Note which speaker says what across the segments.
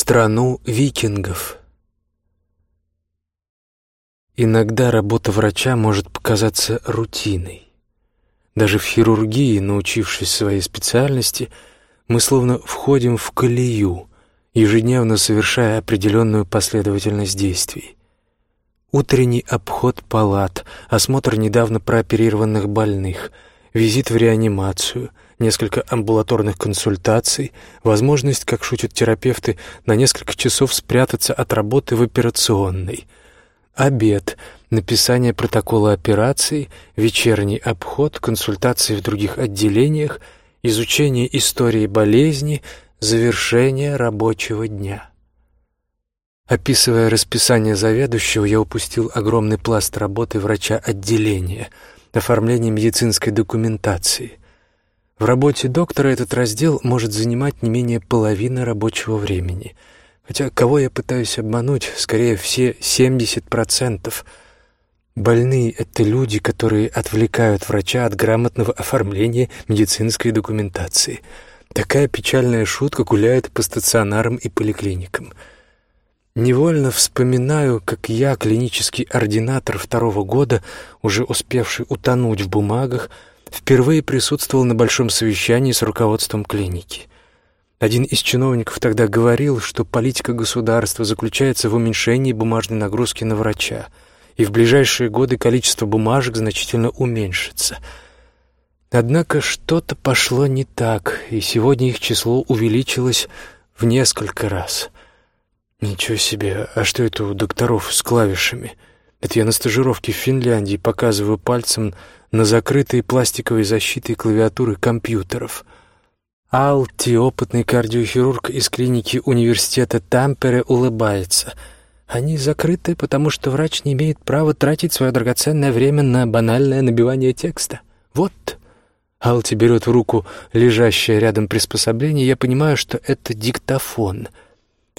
Speaker 1: страну викингов. Иногда работа врача может показаться рутиной. Даже в хирургии, научившись своей специальности, мы словно входим в колею, ежедневно совершая определенную последовательность действий. Утренний обход палат, осмотр недавно прооперированных больных, визит в реанимацию, несколько амбулаторных консультаций, возможность, как шутят терапевты, на несколько часов спрятаться от работы в операционной, обед, написание протокола операции, вечерний обход, консультации в других отделениях, изучение истории болезни, завершение рабочего дня. Описывая расписание заведующего, я упустил огромный пласт работы врача отделения, оформление медицинской документации. В работе доктора этот раздел может занимать не менее половины рабочего времени. Хотя кого я пытаюсь обмануть, скорее все 70%. Больные — это люди, которые отвлекают врача от грамотного оформления медицинской документации. Такая печальная шутка гуляет по стационарам и поликлиникам. Невольно вспоминаю, как я, клинический ординатор второго года, уже успевший утонуть в бумагах, впервые присутствовал на большом совещании с руководством клиники. Один из чиновников тогда говорил, что политика государства заключается в уменьшении бумажной нагрузки на врача, и в ближайшие годы количество бумажек значительно уменьшится. Однако что-то пошло не так, и сегодня их число увеличилось в несколько раз. Ничего себе, а что это у докторов с клавишами? Это я на стажировке в Финляндии показываю пальцем на закрытые пластиковой защитой клавиатуры компьютеров. Алти, опытный кардиохирург из клиники университета Тампере, улыбается. Они закрыты, потому что врач не имеет права тратить свое драгоценное время на банальное набивание текста. Вот. Алти берет в руку лежащее рядом приспособление, я понимаю, что это диктофон —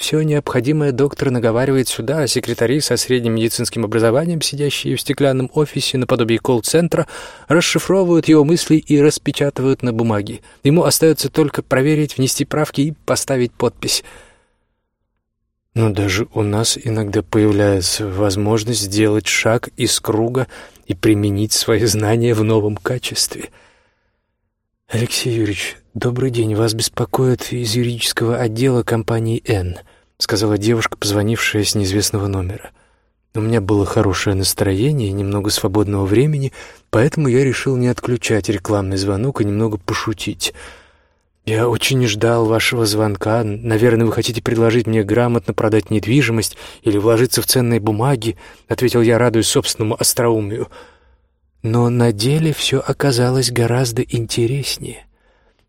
Speaker 1: все необходимое доктор наговаривает сюда, а секретари со средним медицинским образованием, сидящие в стеклянном офисе наподобие колл-центра, расшифровывают его мысли и распечатывают на бумаге. Ему остается только проверить, внести правки и поставить подпись. Но даже у нас иногда появляется возможность сделать шаг из круга и применить свои знания в новом качестве. Алексей Юрьевич, добрый день. Вас беспокоит из юридического отдела компании «Н» сказала девушка, позвонившая с неизвестного номера. У меня было хорошее настроение и немного свободного времени, поэтому я решил не отключать рекламный звонок и немного пошутить. «Я очень ждал вашего звонка. Наверное, вы хотите предложить мне грамотно продать недвижимость или вложиться в ценные бумаги», — ответил я, радуясь собственному остроумию. Но на деле все оказалось гораздо интереснее.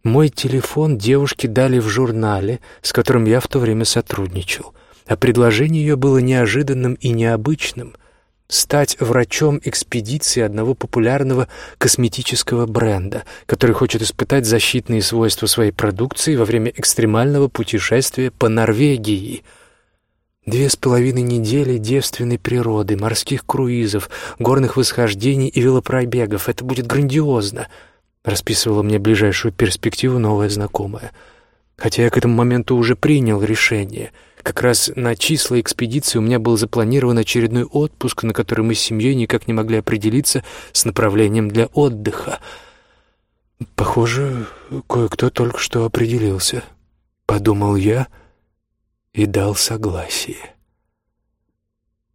Speaker 1: Мой телефон девушке дали в журнале, с которым я в то время сотрудничал, а предложение ее было неожиданным и необычным — стать врачом экспедиции одного популярного косметического бренда, который хочет испытать защитные свойства своей продукции во время экстремального путешествия по Норвегии — Две с половиной недели девственной природы, морских круизов, горных восхождений и велопробегов. Это будет грандиозно. Расписывала мне ближайшую перспективу новая знакомая. Хотя я к этому моменту уже принял решение. Как раз на числа экспедиции у меня был запланирован очередной отпуск, на который мы с семьей никак не могли определиться с направлением для отдыха. Похоже, кое-кто только что определился. Подумал я и дал согласие.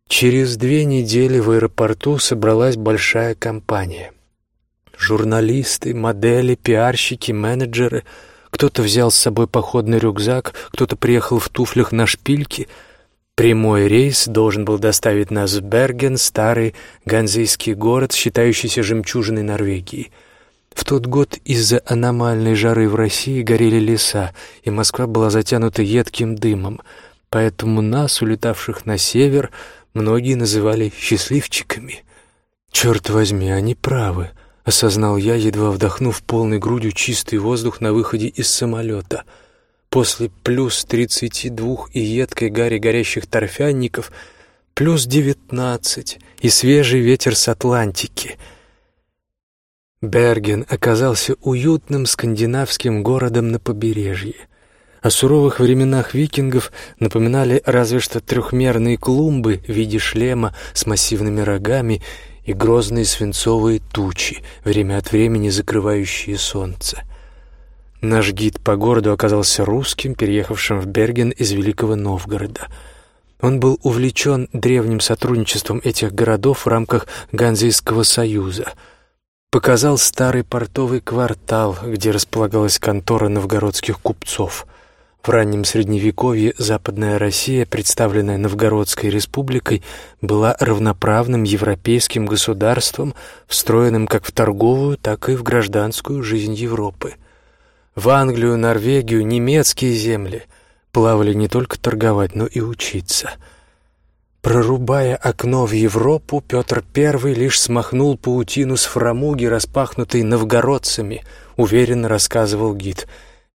Speaker 1: Через две недели в аэропорту собралась большая компания. Журналисты, модели, пиарщики, менеджеры. Кто-то взял с собой походный рюкзак, кто-то приехал в туфлях на шпильке. Прямой рейс должен был доставить нас в Берген, старый ганзейский город, считающийся жемчужиной Норвегии. В тот год из-за аномальной жары в России горели леса, и Москва была затянута едким дымом. Поэтому нас, улетавших на север, многие называли счастливчиками. Черт возьми, они правы — осознал я, едва вдохнув полной грудью чистый воздух на выходе из самолета. После плюс тридцати двух и едкой гари горящих торфянников плюс девятнадцать и свежий ветер с Атлантики. Берген оказался уютным скандинавским городом на побережье. О суровых временах викингов напоминали разве что трехмерные клумбы в виде шлема с массивными рогами и грозные свинцовые тучи, время от времени закрывающие солнце. Наш гид по городу оказался русским, переехавшим в Берген из Великого Новгорода. Он был увлечен древним сотрудничеством этих городов в рамках Ганзейского союза. Показал старый портовый квартал, где располагалась контора новгородских купцов. В раннем Средневековье Западная Россия, представленная Новгородской республикой, была равноправным европейским государством, встроенным как в торговую, так и в гражданскую жизнь Европы – в Англию, Норвегию, немецкие земли плавали не только торговать, но и учиться. Прорубая окно в Европу, Петр I лишь смахнул паутину с фрамуги, распахнутой новгородцами, уверенно рассказывал гид.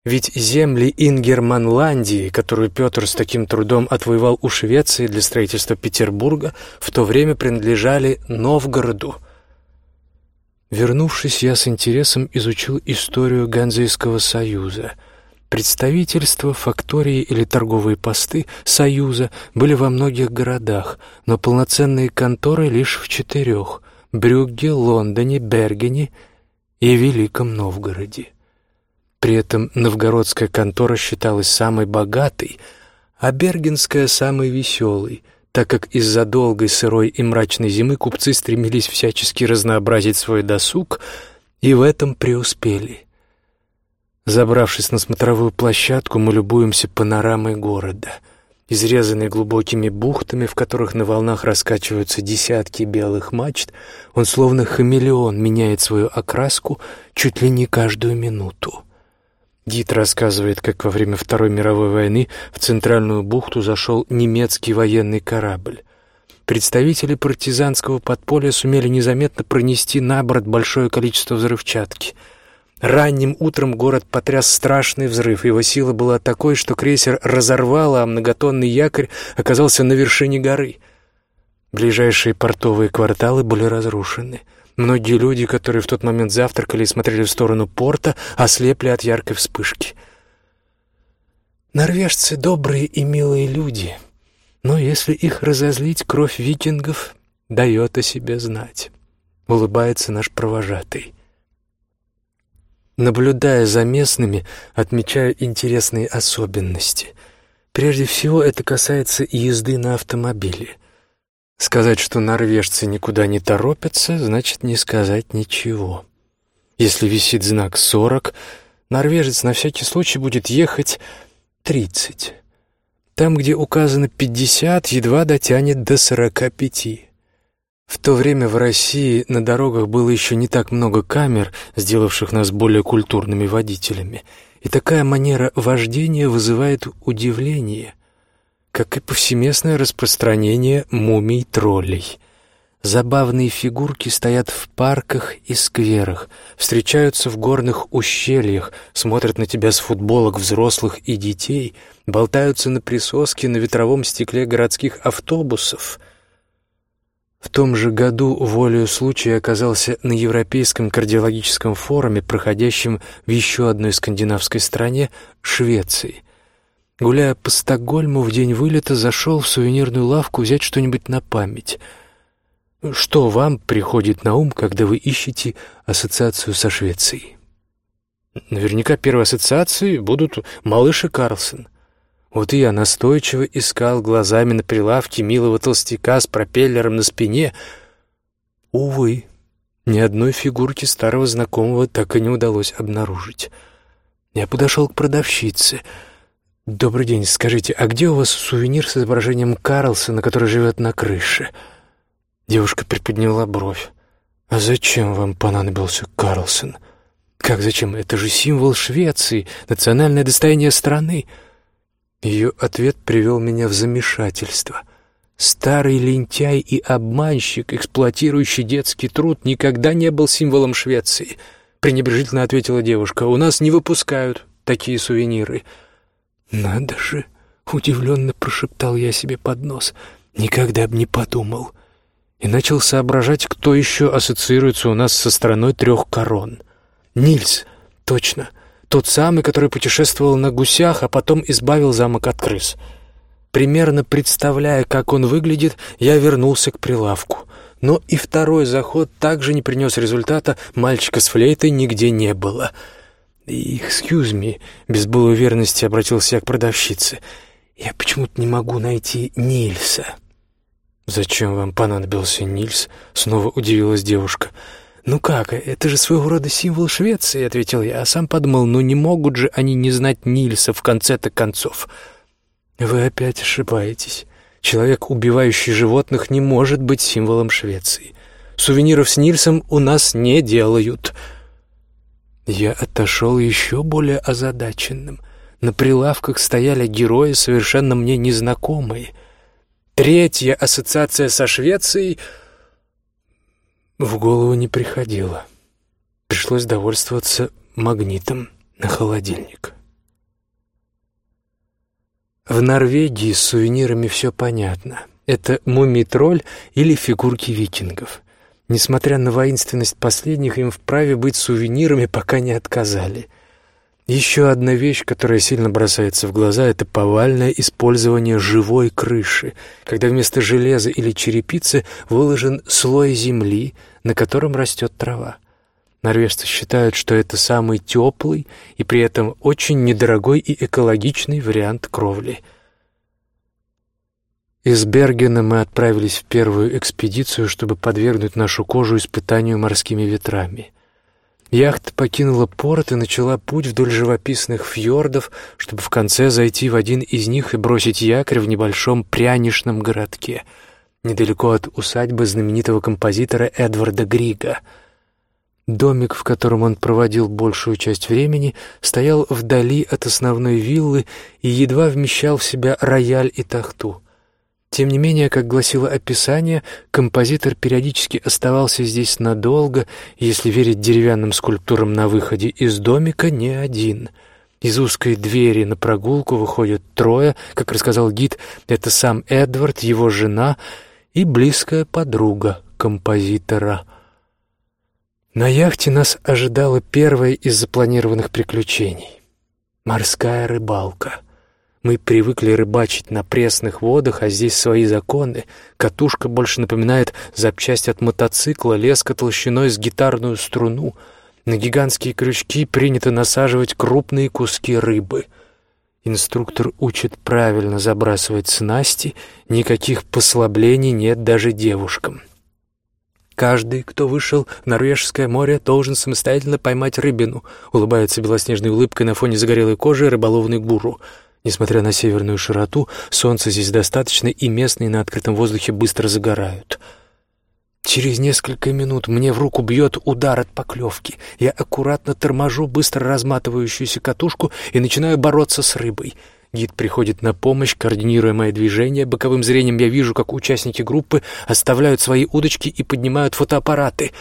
Speaker 1: Ведь земли Ингерманландии, которую Петр с таким трудом отвоевал у Швеции для строительства Петербурга, в то время принадлежали Новгороду — Вернувшись, я с интересом изучил историю Ганзейского союза. Представительства, фактории или торговые посты союза были во многих городах, но полноценные конторы лишь в четырех — Брюгге, Лондоне, Бергене и Великом Новгороде. При этом новгородская контора считалась самой богатой, а бергенская — самой веселой — так как из-за долгой сырой и мрачной зимы купцы стремились всячески разнообразить свой досуг и в этом преуспели. Забравшись на смотровую площадку, мы любуемся панорамой города, изрезанной глубокими бухтами, в которых на волнах раскачиваются десятки белых мачт, он словно хамелеон меняет свою окраску чуть ли не каждую минуту. Гид рассказывает, как во время Второй мировой войны в Центральную бухту зашел немецкий военный корабль. Представители партизанского подполья сумели незаметно пронести на борт большое количество взрывчатки. Ранним утром город потряс страшный взрыв. Его сила была такой, что крейсер разорвало, а многотонный якорь оказался на вершине горы. Ближайшие портовые кварталы были разрушены — Многие люди, которые в тот момент завтракали и смотрели в сторону порта, ослепли от яркой вспышки. Норвежцы добрые и милые люди, но если их разозлить, кровь викингов дает о себе знать. Улыбается наш провожатый. Наблюдая за местными, отмечаю интересные особенности. Прежде всего, это касается езды на автомобиле. Сказать, что норвежцы никуда не торопятся, значит не сказать ничего. Если висит знак «сорок», норвежец на всякий случай будет ехать тридцать. Там, где указано пятьдесят, едва дотянет до сорока пяти. В то время в России на дорогах было еще не так много камер, сделавших нас более культурными водителями, и такая манера вождения вызывает удивление — как и повсеместное распространение мумий-троллей. Забавные фигурки стоят в парках и скверах, встречаются в горных ущельях, смотрят на тебя с футболок взрослых и детей, болтаются на присоске на ветровом стекле городских автобусов. В том же году волею случая оказался на Европейском кардиологическом форуме, проходящем в еще одной скандинавской стране — Швеции — Гуляя по Стокгольму в день вылета, зашел в сувенирную лавку взять что-нибудь на память. Что вам приходит на ум, когда вы ищете ассоциацию со Швецией? Наверняка первые ассоциации будут малыш и Карлсон. Вот и я настойчиво искал глазами на прилавке милого толстяка с пропеллером на спине. Увы, ни одной фигурки старого знакомого так и не удалось обнаружить. Я подошел к продавщице — «Добрый день. Скажите, а где у вас сувенир с изображением Карлсона, который живет на крыше?» Девушка приподняла бровь. «А зачем вам понадобился Карлсон?» «Как зачем? Это же символ Швеции, национальное достояние страны». Ее ответ привел меня в замешательство. Старый лентяй и обманщик, эксплуатирующий детский труд, никогда не был символом Швеции. Пренебрежительно ответила девушка. «У нас не выпускают такие сувениры». «Надо же!» — удивленно прошептал я себе под нос. «Никогда бы не подумал». И начал соображать, кто еще ассоциируется у нас со страной трех корон. «Нильс! Точно! Тот самый, который путешествовал на гусях, а потом избавил замок от крыс. Примерно представляя, как он выглядит, я вернулся к прилавку. Но и второй заход также не принес результата, мальчика с флейтой нигде не было. «Excuse me», — без былой уверенности обратился я к продавщице, — «я почему-то не могу найти Нильса». «Зачем вам понадобился Нильс?» — снова удивилась девушка. «Ну как, это же своего рода символ Швеции», — ответил я, а сам подумал, ну не могут же они не знать Нильса в конце-то концов. «Вы опять ошибаетесь. Человек, убивающий животных, не может быть символом Швеции. Сувениров с Нильсом у нас не делают». Я отошел еще более озадаченным. На прилавках стояли герои, совершенно мне незнакомые. Третья ассоциация со Швецией в голову не приходила. Пришлось довольствоваться магнитом на холодильник. В Норвегии с сувенирами все понятно. Это мумий-тролль или фигурки викингов. Несмотря на воинственность последних, им вправе быть сувенирами, пока не отказали. Еще одна вещь, которая сильно бросается в глаза, это повальное использование живой крыши, когда вместо железа или черепицы выложен слой земли, на котором растет трава. Норвежцы считают, что это самый теплый и при этом очень недорогой и экологичный вариант кровли. Из Бергена мы отправились в первую экспедицию, чтобы подвергнуть нашу кожу испытанию морскими ветрами. Яхта покинула порт и начала путь вдоль живописных фьордов, чтобы в конце зайти в один из них и бросить якорь в небольшом прянишном городке, недалеко от усадьбы знаменитого композитора Эдварда Грига — Домик, в котором он проводил большую часть времени, стоял вдали от основной виллы и едва вмещал в себя рояль и тахту. Тем не менее, как гласило описание, композитор периодически оставался здесь надолго, если верить деревянным скульптурам на выходе из домика, не один. Из узкой двери на прогулку выходят трое, как рассказал гид, это сам Эдвард, его жена и близкая подруга композитора — на яхте нас ожидало первое из запланированных приключений — морская рыбалка. Мы привыкли рыбачить на пресных водах, а здесь свои законы. Катушка больше напоминает запчасть от мотоцикла, леска толщиной с гитарную струну. На гигантские крючки принято насаживать крупные куски рыбы. Инструктор учит правильно забрасывать снасти, никаких послаблений нет даже девушкам. Каждый, кто вышел в Норвежское море, должен самостоятельно поймать рыбину, улыбается белоснежной улыбкой на фоне загорелой кожи рыболовный гуру. Несмотря на северную широту, солнца здесь достаточно, и местные на открытом воздухе быстро загорают. Через несколько минут мне в руку бьет удар от поклевки. Я аккуратно торможу быстро разматывающуюся катушку и начинаю бороться с рыбой — Гид приходит на помощь, координируя мои движения. Боковым зрением я вижу, как участники группы оставляют свои удочки и поднимают фотоаппараты.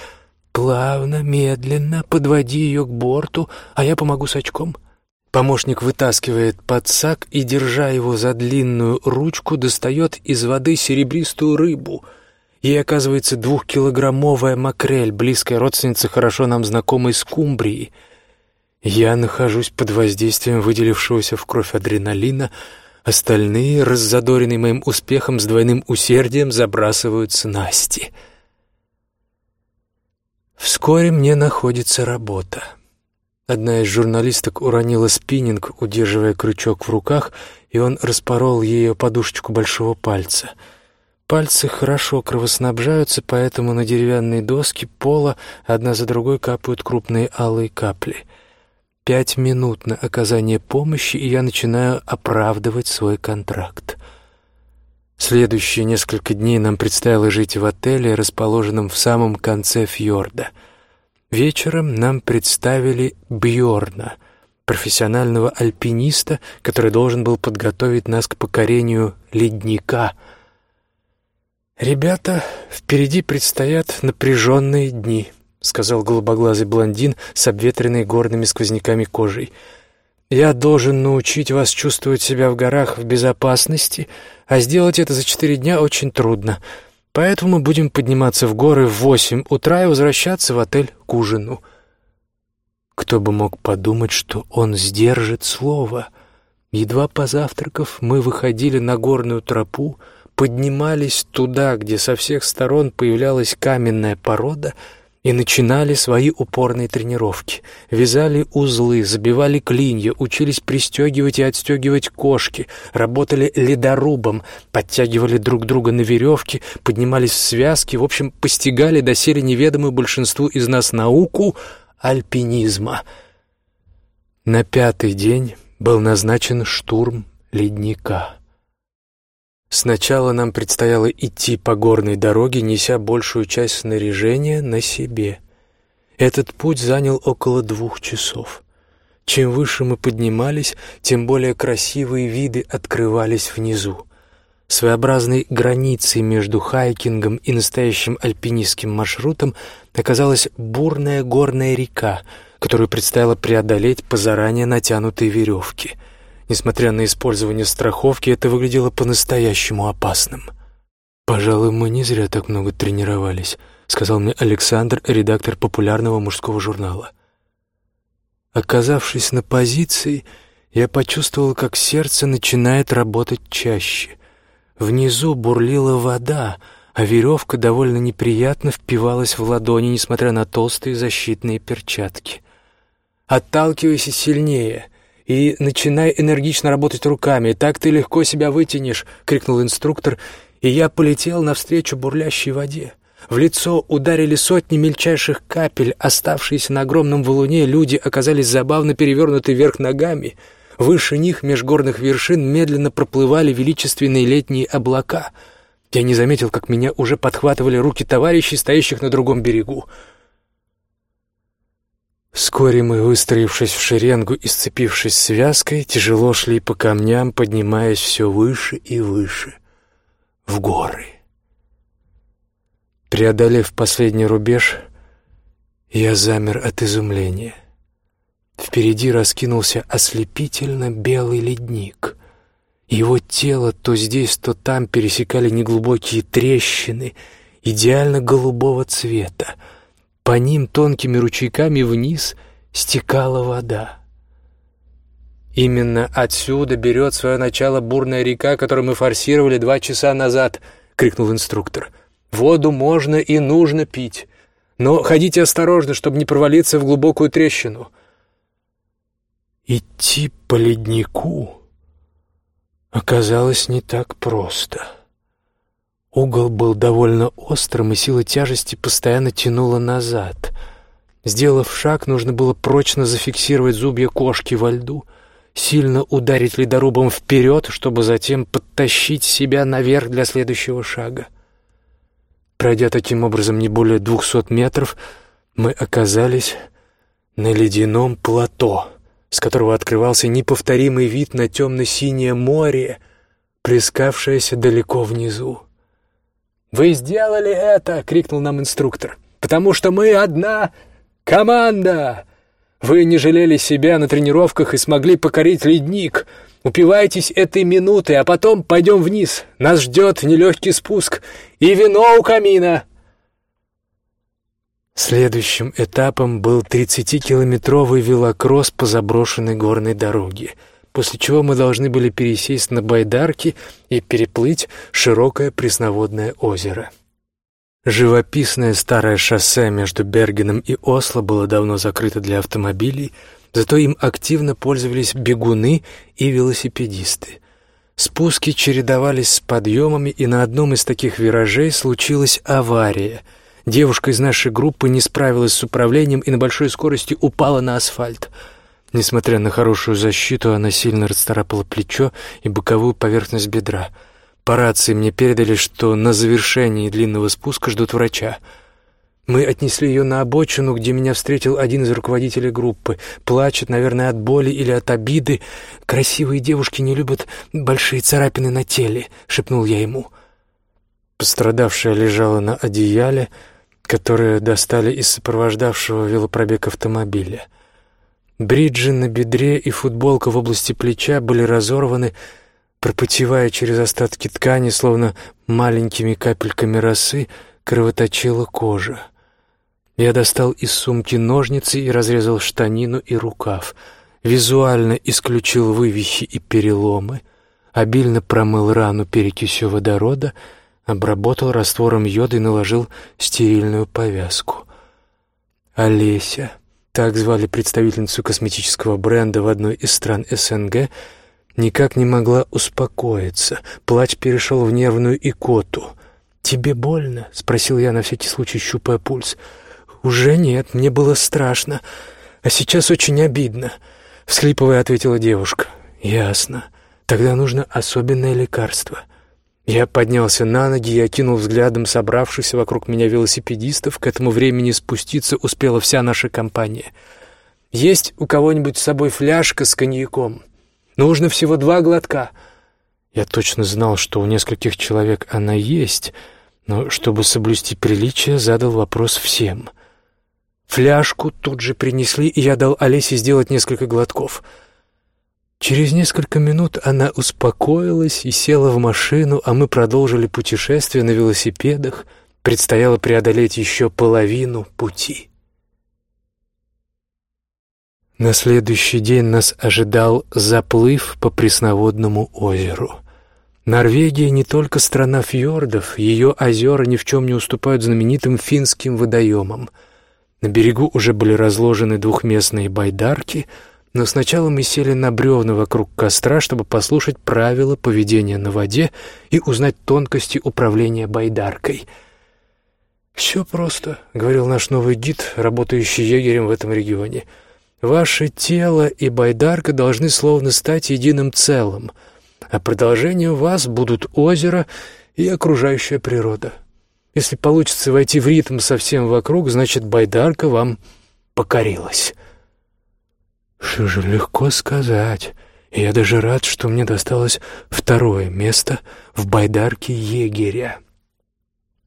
Speaker 1: Плавно, медленно подводи ее к борту, а я помогу с очком. Помощник вытаскивает подсак и, держа его за длинную ручку, достает из воды серебристую рыбу. Ей оказывается двухкилограммовая макрель, близкая родственница хорошо нам знакомой скумбрии — я нахожусь под воздействием выделившегося в кровь адреналина, остальные, раззадоренные моим успехом с двойным усердием, забрасывают снасти. Вскоре мне находится работа. Одна из журналисток уронила спиннинг, удерживая крючок в руках, и он распорол ее подушечку большого пальца. Пальцы хорошо кровоснабжаются, поэтому на деревянные доски пола одна за другой капают крупные алые капли — Пять минут на оказание помощи, и я начинаю оправдывать свой контракт. Следующие несколько дней нам предстояло жить в отеле, расположенном в самом конце фьорда. Вечером нам представили Бьорна, профессионального альпиниста, который должен был подготовить нас к покорению ледника. Ребята, впереди предстоят напряженные дни —— сказал голубоглазый блондин с обветренной горными сквозняками кожей. «Я должен научить вас чувствовать себя в горах в безопасности, а сделать это за четыре дня очень трудно. Поэтому мы будем подниматься в горы в восемь утра и возвращаться в отель к ужину». Кто бы мог подумать, что он сдержит слово. Едва позавтракав, мы выходили на горную тропу, поднимались туда, где со всех сторон появлялась каменная порода — и начинали свои упорные тренировки. Вязали узлы, забивали клинья, учились пристегивать и отстегивать кошки, работали ледорубом, подтягивали друг друга на веревке, поднимались в связки, в общем, постигали доселе неведомую большинству из нас науку альпинизма. На пятый день был назначен штурм ледника. Сначала нам предстояло идти по горной дороге, неся большую часть снаряжения на себе. Этот путь занял около двух часов. Чем выше мы поднимались, тем более красивые виды открывались внизу. Своеобразной границей между хайкингом и настоящим альпинистским маршрутом оказалась бурная горная река, которую предстояло преодолеть по заранее натянутой веревке — Несмотря на использование страховки, это выглядело по-настоящему опасным. «Пожалуй, мы не зря так много тренировались», — сказал мне Александр, редактор популярного мужского журнала. Оказавшись на позиции, я почувствовал, как сердце начинает работать чаще. Внизу бурлила вода, а веревка довольно неприятно впивалась в ладони, несмотря на толстые защитные перчатки. «Отталкивайся сильнее!» И начинай энергично работать руками, так ты легко себя вытянешь», — крикнул инструктор, и я полетел навстречу бурлящей воде. В лицо ударили сотни мельчайших капель, оставшиеся на огромном валуне люди оказались забавно перевернуты вверх ногами. Выше них, меж горных вершин, медленно проплывали величественные летние облака. Я не заметил, как меня уже подхватывали руки товарищей, стоящих на другом берегу. Вскоре мы, выстроившись в шеренгу и сцепившись связкой, тяжело шли по камням, поднимаясь все выше и выше, в горы. Преодолев последний рубеж, я замер от изумления. Впереди раскинулся ослепительно белый ледник. Его тело то здесь, то там пересекали неглубокие трещины идеально голубого цвета — по ним тонкими ручейками вниз стекала вода. «Именно отсюда берет свое начало бурная река, которую мы форсировали два часа назад», — крикнул инструктор. «Воду можно и нужно пить, но ходите осторожно, чтобы не провалиться в глубокую трещину». Идти по леднику оказалось не так просто. Угол был довольно острым, и сила тяжести постоянно тянула назад. Сделав шаг, нужно было прочно зафиксировать зубья кошки во льду, сильно ударить ледорубом вперед, чтобы затем подтащить себя наверх для следующего шага. Пройдя таким образом не более двухсот метров, мы оказались на ледяном плато, с которого открывался неповторимый вид на темно-синее море, плескавшееся далеко внизу. «Вы сделали это!» — крикнул нам инструктор. «Потому что мы одна команда! Вы не жалели себя на тренировках и смогли покорить ледник. Упивайтесь этой минутой, а потом пойдем вниз. Нас ждет нелегкий спуск и вино у камина!» Следующим этапом был 30-километровый велокросс по заброшенной горной дороге — после чего мы должны были пересесть на байдарки и переплыть широкое пресноводное озеро. Живописное старое шоссе между Бергеном и Осло было давно закрыто для автомобилей, зато им активно пользовались бегуны и велосипедисты. Спуски чередовались с подъемами, и на одном из таких виражей случилась авария. Девушка из нашей группы не справилась с управлением и на большой скорости упала на асфальт — Несмотря на хорошую защиту, она сильно расцарапала плечо и боковую поверхность бедра. По рации мне передали, что на завершении длинного спуска ждут врача. Мы отнесли ее на обочину, где меня встретил один из руководителей группы. Плачет, наверное, от боли или от обиды. «Красивые девушки не любят большие царапины на теле», — шепнул я ему. Пострадавшая лежала на одеяле, которое достали из сопровождавшего велопробег автомобиля. Бриджи на бедре и футболка в области плеча были разорваны, пропотевая через остатки ткани, словно маленькими капельками росы, кровоточила кожа. Я достал из сумки ножницы и разрезал штанину и рукав. Визуально исключил вывихи и переломы. Обильно промыл рану перекисью водорода, обработал раствором йода и наложил стерильную повязку. Олеся, так звали представительницу косметического бренда в одной из стран СНГ, никак не могла успокоиться. Плач перешел в нервную икоту. «Тебе больно?» — спросил я на всякий случай, щупая пульс. «Уже нет, мне было страшно, а сейчас очень обидно», — всхлипывая ответила девушка. «Ясно. Тогда нужно особенное лекарство». Я поднялся на ноги и окинул взглядом собравшихся вокруг меня велосипедистов. К этому времени спуститься успела вся наша компания. «Есть у кого-нибудь с собой фляжка с коньяком? Нужно всего два глотка». Я точно знал, что у нескольких человек она есть, но, чтобы соблюсти приличие, задал вопрос всем — Фляжку тут же принесли, и я дал Олесе сделать несколько глотков. Через несколько минут она успокоилась и села в машину, а мы продолжили путешествие на велосипедах. Предстояло преодолеть еще половину пути. На следующий день нас ожидал заплыв по пресноводному озеру. Норвегия не только страна фьордов, ее озера ни в чем не уступают знаменитым финским водоемам — на берегу уже были разложены двухместные байдарки, но сначала мы сели на бревна вокруг костра, чтобы послушать правила поведения на воде и узнать тонкости управления байдаркой. «Все просто», — говорил наш новый гид, работающий егерем в этом регионе. «Ваше тело и байдарка должны словно стать единым целым, а продолжением вас будут озеро и окружающая природа». Если получится войти в ритм совсем вокруг, значит, байдарка вам покорилась. Что же легко сказать. Я даже рад, что мне досталось второе место в байдарке егеря.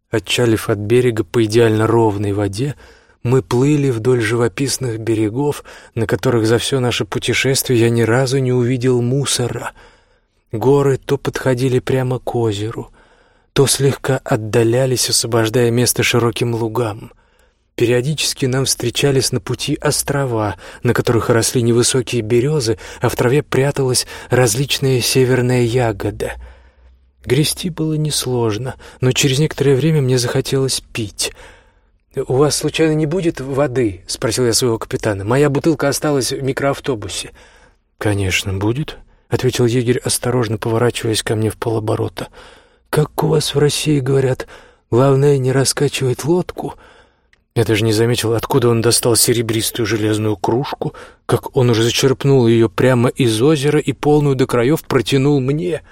Speaker 1: Отчалив от берега по идеально ровной воде, мы плыли вдоль живописных берегов, на которых за все наше путешествие я ни разу не увидел мусора. Горы то подходили прямо к озеру — то слегка отдалялись, освобождая место широким лугам. Периодически нам встречались на пути острова, на которых росли невысокие березы, а в траве пряталась различная северная ягода. Грести было несложно, но через некоторое время мне захотелось пить. «У вас, случайно, не будет воды?» — спросил я своего капитана. «Моя бутылка осталась в микроавтобусе». «Конечно, будет», — ответил егерь, осторожно поворачиваясь ко мне в полоборота. как у вас в России говорят, главное не раскачивать лодку. Я даже не заметил, откуда он достал серебристую железную кружку, как он уже зачерпнул ее прямо из озера и полную до краев протянул мне.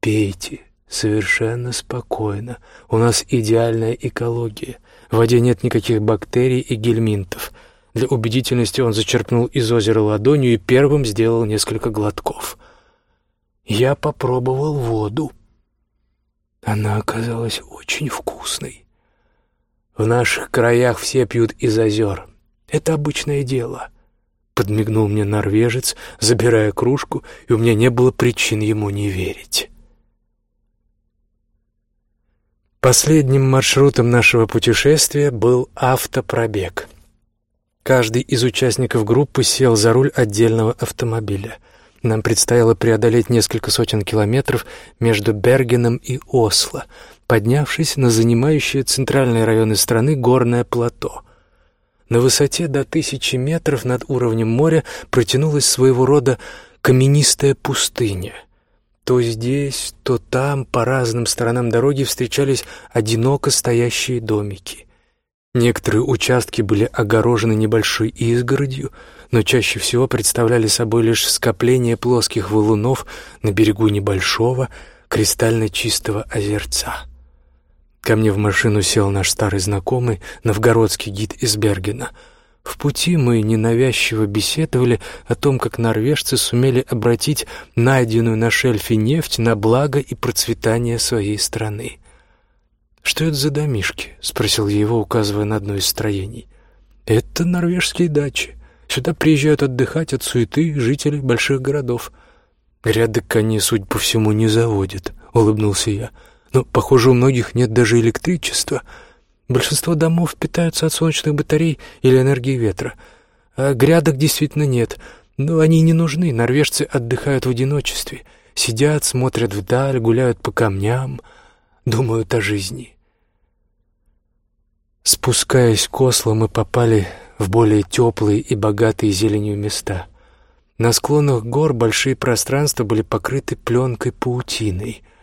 Speaker 1: «Пейте, совершенно спокойно. У нас идеальная экология. В воде нет никаких бактерий и гельминтов». Для убедительности он зачерпнул из озера ладонью и первым сделал несколько глотков. Я попробовал воду. Она оказалась очень вкусной. В наших краях все пьют из озер. Это обычное дело. Подмигнул мне норвежец, забирая кружку, и у меня не было причин ему не верить. Последним маршрутом нашего путешествия был автопробег. Каждый из участников группы сел за руль отдельного автомобиля — нам предстояло преодолеть несколько сотен километров между Бергеном и Осло, поднявшись на занимающее центральные районы страны горное плато. На высоте до тысячи метров над уровнем моря протянулась своего рода каменистая пустыня. То здесь, то там, по разным сторонам дороги встречались одиноко стоящие домики. Некоторые участки были огорожены небольшой изгородью — но чаще всего представляли собой лишь скопление плоских валунов на берегу небольшого, кристально чистого озерца. Ко мне в машину сел наш старый знакомый, новгородский гид из Бергена. В пути мы ненавязчиво беседовали о том, как норвежцы сумели обратить найденную на шельфе нефть на благо и процветание своей страны. «Что это за домишки?» — спросил я его, указывая на одно из строений. «Это норвежские дачи. Сюда приезжают отдыхать от суеты жители больших городов. Ряды коней, судя по всему, не заводят, улыбнулся я. Но, похоже, у многих нет даже электричества. Большинство домов питаются от солнечных батарей или энергии ветра. А грядок действительно нет, но они не нужны. Норвежцы отдыхают в одиночестве, сидят, смотрят вдаль, гуляют по камням, думают о жизни. Спускаясь к Осло, мы попали в более теплые и богатые зеленью места. На склонах гор большие пространства были покрыты пленкой-паутиной —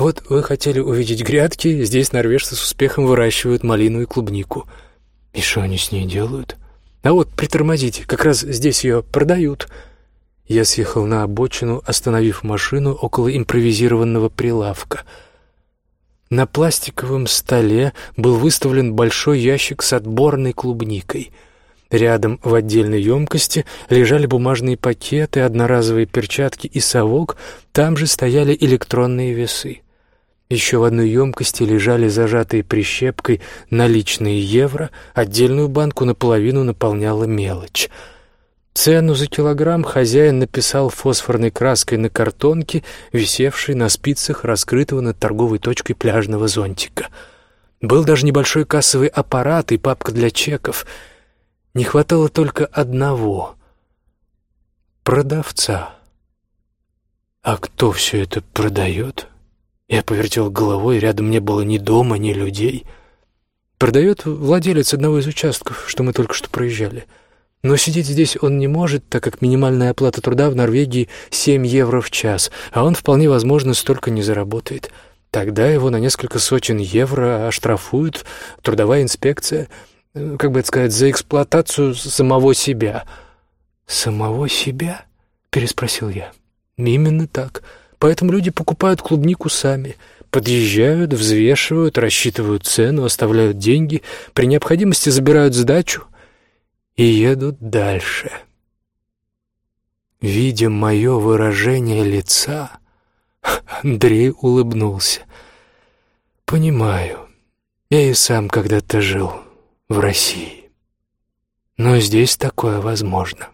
Speaker 1: вот вы хотели увидеть грядки, здесь норвежцы с успехом выращивают малину и клубнику. И что они с ней делают? А вот притормозите, как раз здесь ее продают. Я съехал на обочину, остановив машину около импровизированного прилавка. На пластиковом столе был выставлен большой ящик с отборной клубникой — Рядом в отдельной емкости лежали бумажные пакеты, одноразовые перчатки и совок, там же стояли электронные весы. Еще в одной емкости лежали зажатые прищепкой наличные евро, отдельную банку наполовину наполняла мелочь. Цену за килограмм хозяин написал фосфорной краской на картонке, висевшей на спицах раскрытого над торговой точкой пляжного зонтика. Был даже небольшой кассовый аппарат и папка для чеков. Не хватало только одного — продавца. А кто все это продает? — я повертел головой, рядом не было ни дома, ни людей. Продает владелец одного из участков, что мы только что проезжали. Но сидеть здесь он не может, так как минимальная оплата труда в Норвегии 7 евро в час, а он вполне возможно столько не заработает. Тогда его на несколько сотен евро оштрафуют трудовая инспекция, э, как бы это сказать, за эксплуатацию самого себя. «Самого себя?» — переспросил я. «Именно так». Поэтому люди покупают клубнику сами, подъезжают, взвешивают, рассчитывают цену, оставляют деньги, при необходимости забирают сдачу и едут дальше. Видя мое выражение лица, Андрей улыбнулся. «Понимаю, я и сам когда-то жил в России, но здесь такое возможно».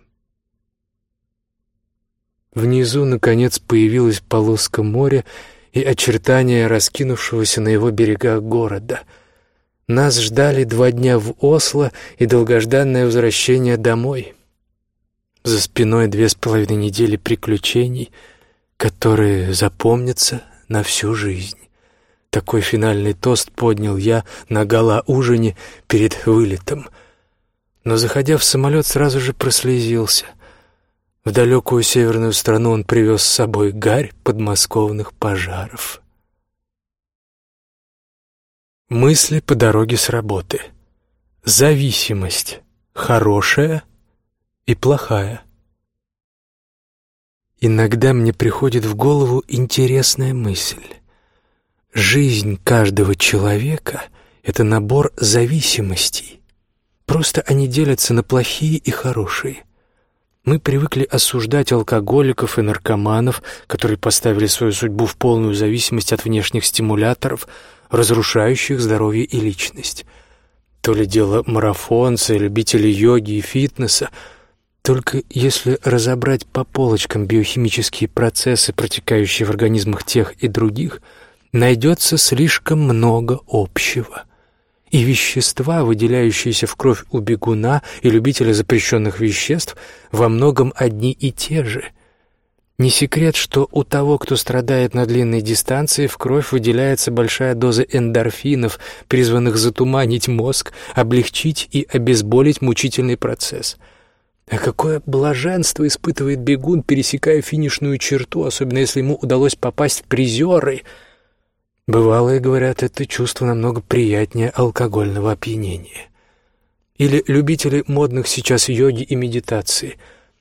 Speaker 1: Внизу, наконец, появилась полоска моря и очертания раскинувшегося на его берегах города. Нас ждали два дня в Осло и долгожданное возвращение домой. За спиной две с половиной недели приключений, которые запомнятся на всю жизнь. Такой финальный тост поднял я на гала-ужине перед вылетом. Но, заходя в самолет, сразу же прослезился — в далекую северную страну он привез с собой гарь подмосковных пожаров. Мысли по дороге с работы. Зависимость. Хорошая и плохая. Иногда мне приходит в голову интересная мысль. Жизнь каждого человека — это набор зависимостей. Просто они делятся на плохие и хорошие. Мы привыкли осуждать алкоголиков и наркоманов, которые поставили свою судьбу в полную зависимость от внешних стимуляторов, разрушающих здоровье и личность. То ли дело марафонцы, любители йоги и фитнеса. Только если разобрать по полочкам биохимические процессы, протекающие в организмах тех и других, найдется слишком много общего — и вещества, выделяющиеся в кровь у бегуна и любителя запрещенных веществ, во многом одни и те же. Не секрет, что у того, кто страдает на длинной дистанции, в кровь выделяется большая доза эндорфинов, призванных затуманить мозг, облегчить и обезболить мучительный процесс. А какое блаженство испытывает бегун, пересекая финишную черту, особенно если ему удалось попасть в призеры — Бывалые говорят, это чувство намного приятнее алкогольного опьянения. Или любители модных сейчас йоги и медитации.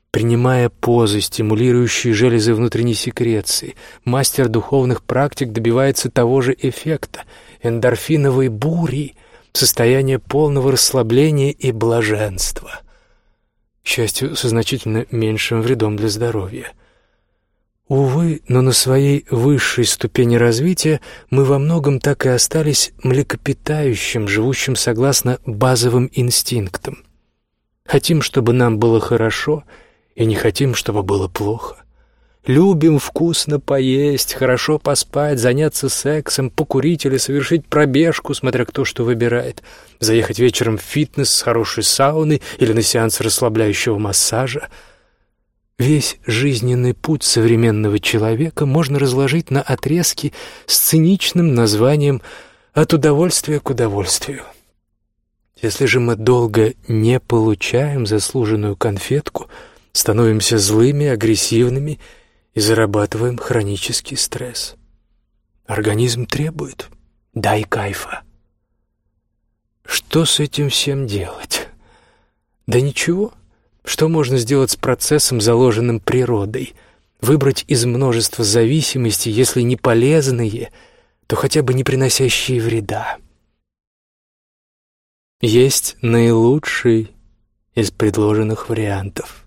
Speaker 1: Принимая позы, стимулирующие железы внутренней секреции, мастер духовных практик добивается того же эффекта — эндорфиновой бури, состояние полного расслабления и блаженства. К счастью, со значительно меньшим вредом для здоровья — Увы, но на своей высшей ступени развития мы во многом так и остались млекопитающим, живущим согласно базовым инстинктам. Хотим, чтобы нам было хорошо, и не хотим, чтобы было плохо. Любим вкусно поесть, хорошо поспать, заняться сексом, покурить или совершить пробежку, смотря кто что выбирает, заехать вечером в фитнес с хорошей сауной или на сеанс расслабляющего массажа. Весь жизненный путь современного человека можно разложить на отрезки с циничным названием «от удовольствия к удовольствию». Если же мы долго не получаем заслуженную конфетку, становимся злыми, агрессивными и зарабатываем хронический стресс. Организм требует «дай кайфа». Что с этим всем делать? Да ничего. Что можно сделать с процессом, заложенным природой? Выбрать из множества зависимостей, если не полезные, то хотя бы не приносящие вреда есть наилучший из предложенных вариантов.